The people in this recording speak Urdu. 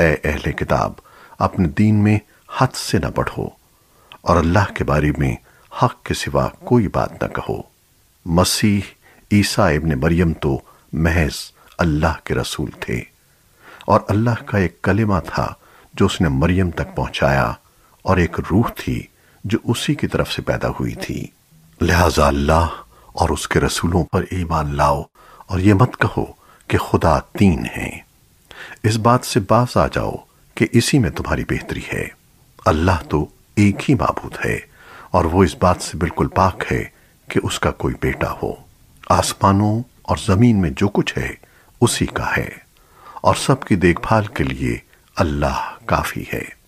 اے اہل کتاب، اپنے دین میں حد سے نہ بڑھو اور اللہ کے بارے میں حق کے سوا کوئی بات نہ کہو۔ مسیح عیسیٰ ابن مریم تو محض اللہ کے رسول تھے اور اللہ کا ایک کلمہ تھا جو اس نے مریم تک پہنچایا اور ایک روح تھی جو اسی کی طرف سے پیدا ہوئی تھی۔ لہذا اللہ اور اس کے رسولوں پر ایمان لاؤ اور یہ مت کہو کہ خدا تین ہیں۔ اس بات سے باز آ جاؤ کہ اسی میں تمہاری بہتری ہے۔ اللہ تو ایک ہی معبود ہے اور وہ اس بات سے بالکل پاک ہے کہ اس کا کوئی بیٹا ہو۔ آسمانوں اور زمین میں جو کچھ ہے، اسی کا ہے۔ اور سب کی دیکھ بھال کے لیے اللہ کافی ہے۔